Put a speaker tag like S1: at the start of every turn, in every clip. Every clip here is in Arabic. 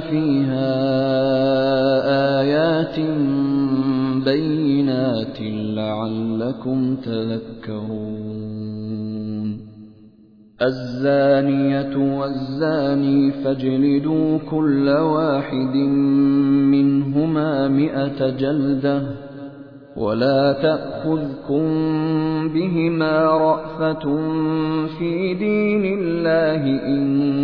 S1: فيها آيات بينات لعلكم تذكرون. الزانية والزاني فاجلدوا كل واحد منهما مئة جلدة ولا تأخذكم بهما رأفة في دين الله إن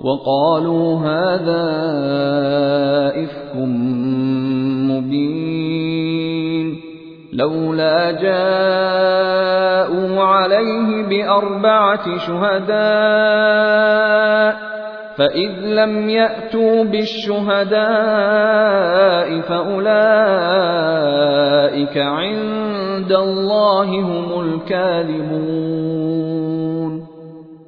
S1: وقالوا هذا إفك مبين لولا جاءوا عليه بأربعة شهداء فإذ لم يأتوا بالشهداء فأولئك عند الله هم الكاذبون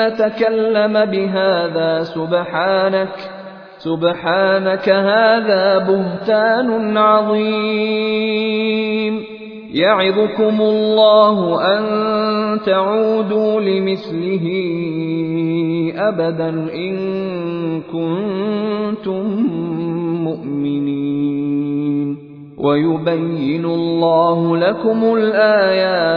S1: نتكلم بهذا سبحانك سبحانك هذا بهتان عظيم. يعظكم الله أن تعودوا لمثله ابدا إن كنتم مؤمنين. ويبين الله لكم الآيات.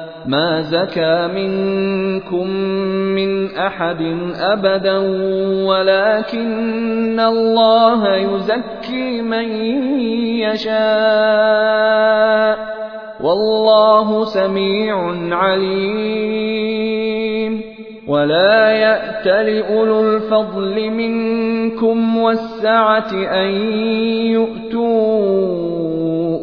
S1: ما زكى منكم من احد ابدا ولكن الله يزكي من يشاء والله سميع عليم. ولا يأت لأولو الفضل منكم والسعة أن يؤتوا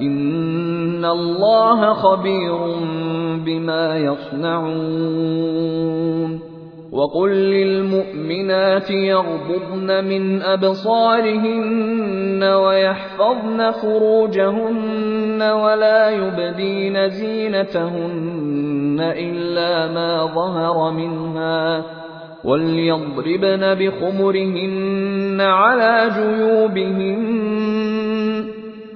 S1: إن الله خبير بما يصنعون وقل للمؤمنات يغضضن من أبصارهن ويحفظن فروجهن ولا يبدين زينتهن إلا ما ظهر منها وليضربن بخمرهن على جيوبهن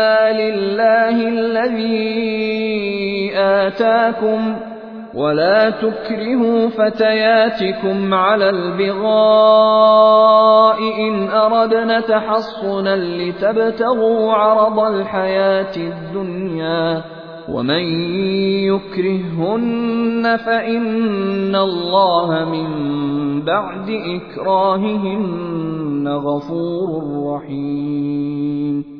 S1: مما لله الذي اتاكم ولا تكرهوا فتياتكم على البغاء إن أردنا تحصنا لتبتغوا عرض الحياة الدنيا ومن يكرههن فإن الله من بعد إكراههن غفور رحيم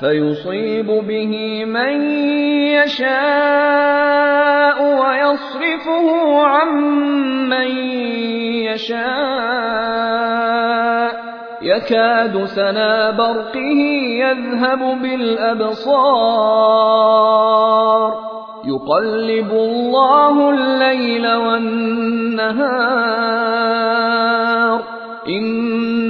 S1: فيصيب به من يشاء ويصرفه عن من يشاء. يكاد سنا برقه يذهب بالأبصار. يقلب الله الليل والنهار. إن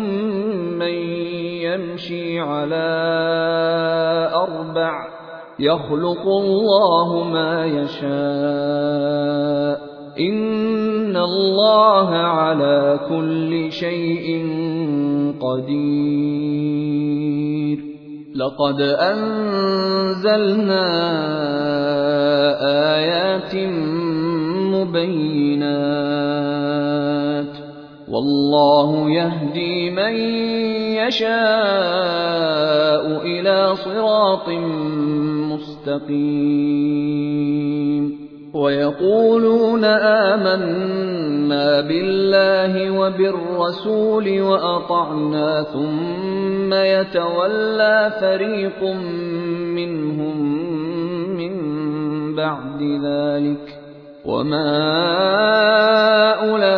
S1: من يمشي على أربع يخلق الله ما يشاء. إن الله على كل شيء قدير. لقد أنزلنا آيات مبينات. والله يهدي من يشاء إلى صراط مستقيم. ويقولون آمنا بالله وبالرسول وأطعنا ثم يتولى فريق منهم من بعد ذلك. وما أولئك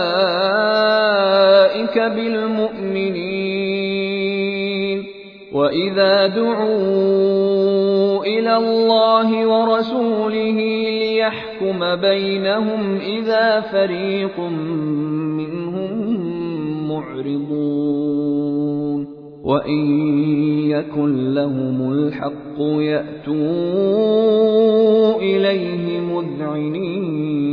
S1: بالمؤمنين. وإذا دعوا إلى الله ورسوله ليحكم بينهم إذا فريق منهم معرضون وإن يكن لهم الحق يأتوا إليه مذعنين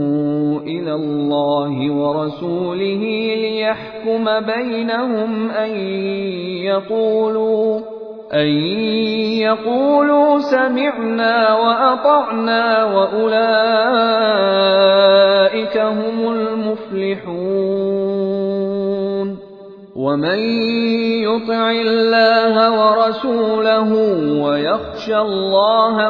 S1: إلى الله ورسوله ليحكم بينهم أن يقولوا أن يقولوا سمعنا وأطعنا وأولئك هم المفلحون. ومن يطع الله ورسوله ويخشى الله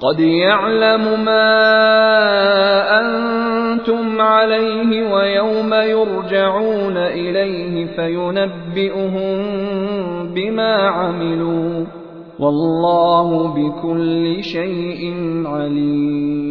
S1: قد يعلم ما أنتم عليه ويوم يرجعون إليه فينبئهم بما عملوا والله بكل شيء عليم.